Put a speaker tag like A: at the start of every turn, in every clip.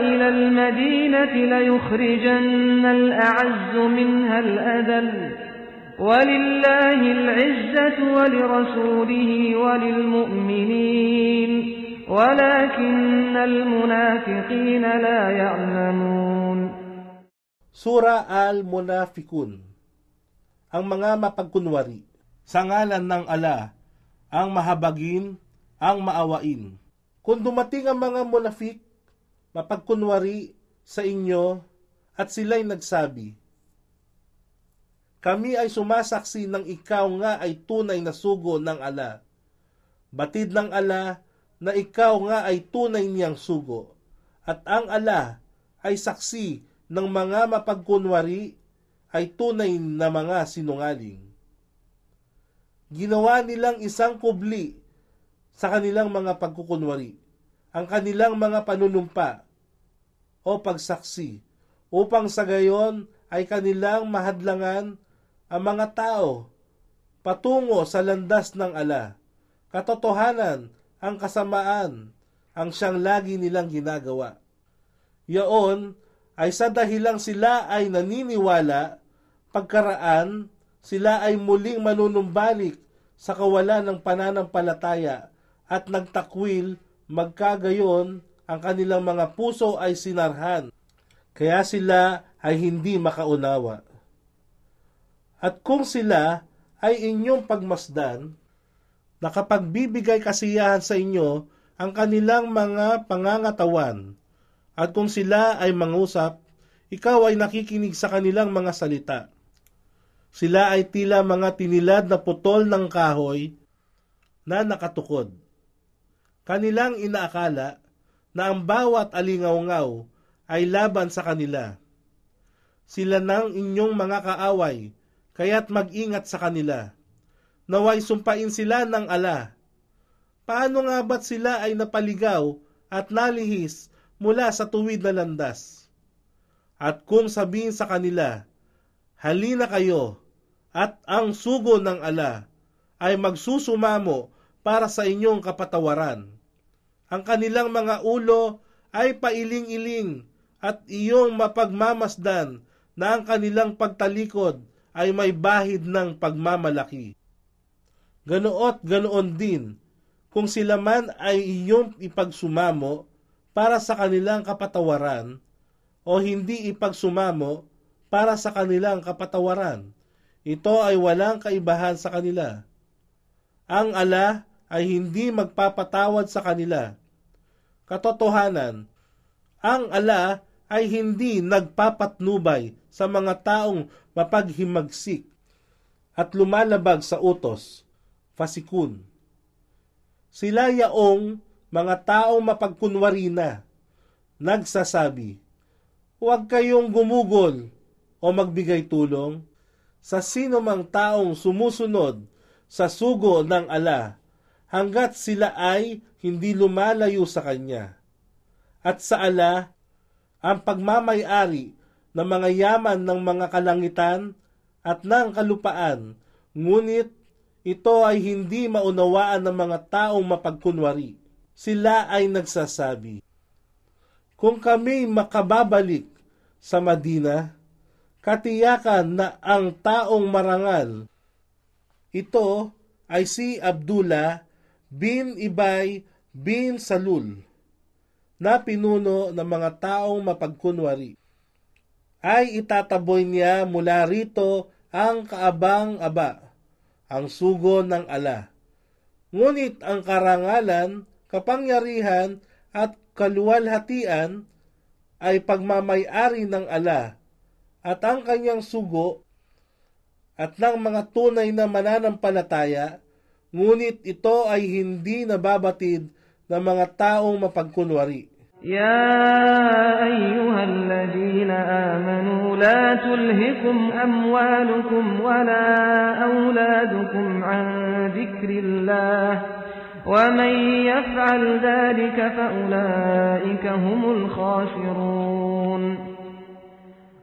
A: إلى المدينة ليخرجن الأعز منها الأذل ولله العزة ولرسوله وللمؤمنين ولكن المنافقين لا يعلمون
B: Sura Al-Munafikun Ang mga mapagkunwari Sa ngalan ng ala Ang mahabagin Ang maawain Kung dumating ang mga munafik Mapagkunwari sa inyo At sila'y nagsabi Kami ay sumasaksi ng ikaw nga ay tunay na sugo ng ala. Batid ng ala na ikaw nga ay tunay niyang sugo. At ang ala ay saksi ng mga mapagkunwari ay tunay na mga sinungaling. Ginawa nilang isang kubli sa kanilang mga pagkukunwari, ang kanilang mga panunumpa o pagsaksi, upang sa gayon ay kanilang mahadlangan ang mga tao patungo sa landas ng ala. Katotohanan, ang kasamaan ang siyang lagi nilang ginagawa. Yaon ay sa dahilang sila ay naniniwala, pagkaraan sila ay muling manunumbalik sa kawalan ng pananampalataya at nagtakwil magkagayon ang kanilang mga puso ay sinarhan. Kaya sila ay hindi makaunawa. At kung sila ay inyong pagmasdan, nakapagbibigay kasiyahan sa inyo ang kanilang mga pangangatawan, at kung sila ay mangusap, ikaw ay nakikinig sa kanilang mga salita. Sila ay tila mga tinilad na putol ng kahoy na nakatukod. Kanilang inaakala na ang bawat alingaw-ngaw ay laban sa kanila. Sila nang inyong mga kaaway, kaya't mag-ingat sa kanila. Naway sumpain sila ng ala. Paano nga ba't sila ay napaligaw at nalihis mula sa tuwid na landas? At kung sabihin sa kanila, halina kayo, at ang sugo ng ala ay magsusumamo para sa inyong kapatawaran. Ang kanilang mga ulo ay pailing-iling at iyong mapagmamasdan na ang kanilang pagtalikod ay may bahid ng pagmamalaki. Ganoot ganoon din kung sila man ay iyong ipagsumamo para sa kanilang kapatawaran o hindi ipagsumamo para sa kanilang kapatawaran. ito ay walang kaibahan sa kanila. Ang ala ay hindi magpapatawad sa kanila. Katotohanan, ang ala ay hindi nagpapatnubay sa mga taong mapaghimagsik at lumalabag sa utos, fasikun. Sila yaong mga taong mapagkunwari na, nagsasabi, huwag kayong gumugol o magbigay tulong sa sino mang taong sumusunod sa sugo ng ala hanggat sila ay hindi lumalayo sa kanya. At sa ala, ang pagmamayari ng mga yaman ng mga kalangitan at ng kalupaan, ngunit ito ay hindi maunawaan ng mga taong mapagkunwari. Sila ay nagsasabi, Kung kami makababalik sa Madina, katiyakan na ang taong marangal. Ito ay si Abdullah bin Ibay bin Salul na pinuno ng mga taong mapagkunwari. Ay itataboy niya mula rito ang kaabang-aba, ang sugo ng ala. Ngunit ang karangalan, kapangyarihan at kaluwalhatian ay pagmamayari ng ala at ang kanyang sugo at ng mga tunay na mananampalataya, ngunit ito ay hindi nababatid ng mga taong mapagkunwari.
A: يا أيها الذين آمنوا لا تلهكم أموالكم ولا أولادكم عن ذكر الله ومن يفعل ذلك فأولئك هم الخاسرون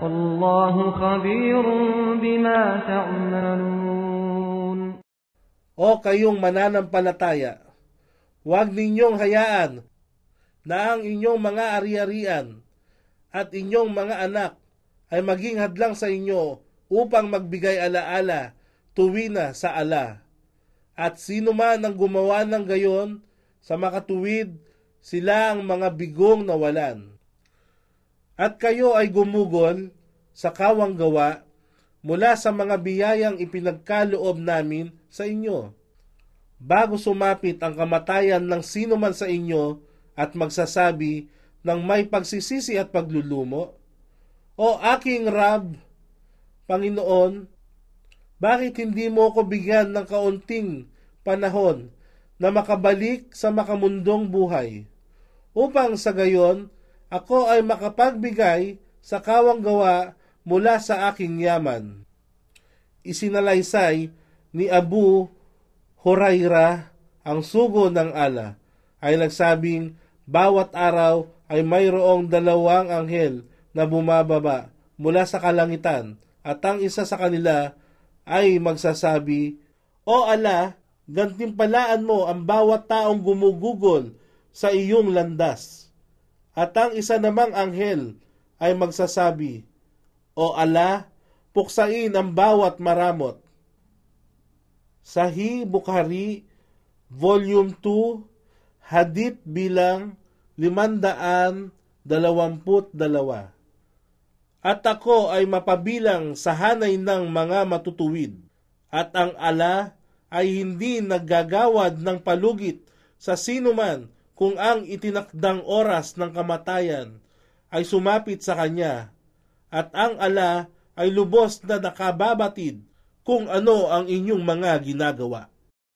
A: Wallahu khabirun bima ta'malun.
B: O kayong mananampalataya, huwag ninyong hayaan na ang inyong mga ari-arian at inyong mga anak ay maging hadlang sa inyo upang magbigay alaala tuwina sa ala. At sino man ang gumawa ng gayon sa makatuwid, sila ang mga bigong nawalan. At kayo ay gumugol sa kawang gawa mula sa mga biyayang ipinagkaloob namin sa inyo. Bago sumapit ang kamatayan ng sino man sa inyo at magsasabi ng may pagsisisi at paglulumo, O aking Rab, Panginoon, bakit hindi mo ko bigyan ng kaunting panahon na makabalik sa makamundong buhay, upang sa gayon ako ay makapagbigay sa kawang gawa mula sa aking yaman. Isinalaysay ni Abu Huraira ang sugo ng ala ay nagsabing bawat araw ay mayroong dalawang anghel na bumababa mula sa kalangitan at ang isa sa kanila ay magsasabi, O ala, gantimpalaan mo ang bawat taong gumugugol sa iyong landas. At ang isa namang anghel ay magsasabi, O ala, puksain ang bawat maramot. Sahih Bukhari, Volume 2, Hadith bilang 522. At ako ay mapabilang sa hanay ng mga matutuwid, at ang ala ay hindi naggagawad ng palugit sa sinuman kung ang itinakdang oras ng kamatayan ay sumapit sa kanya, at ang ala ay lubos na nakababatid kung ano ang inyong mga ginagawa.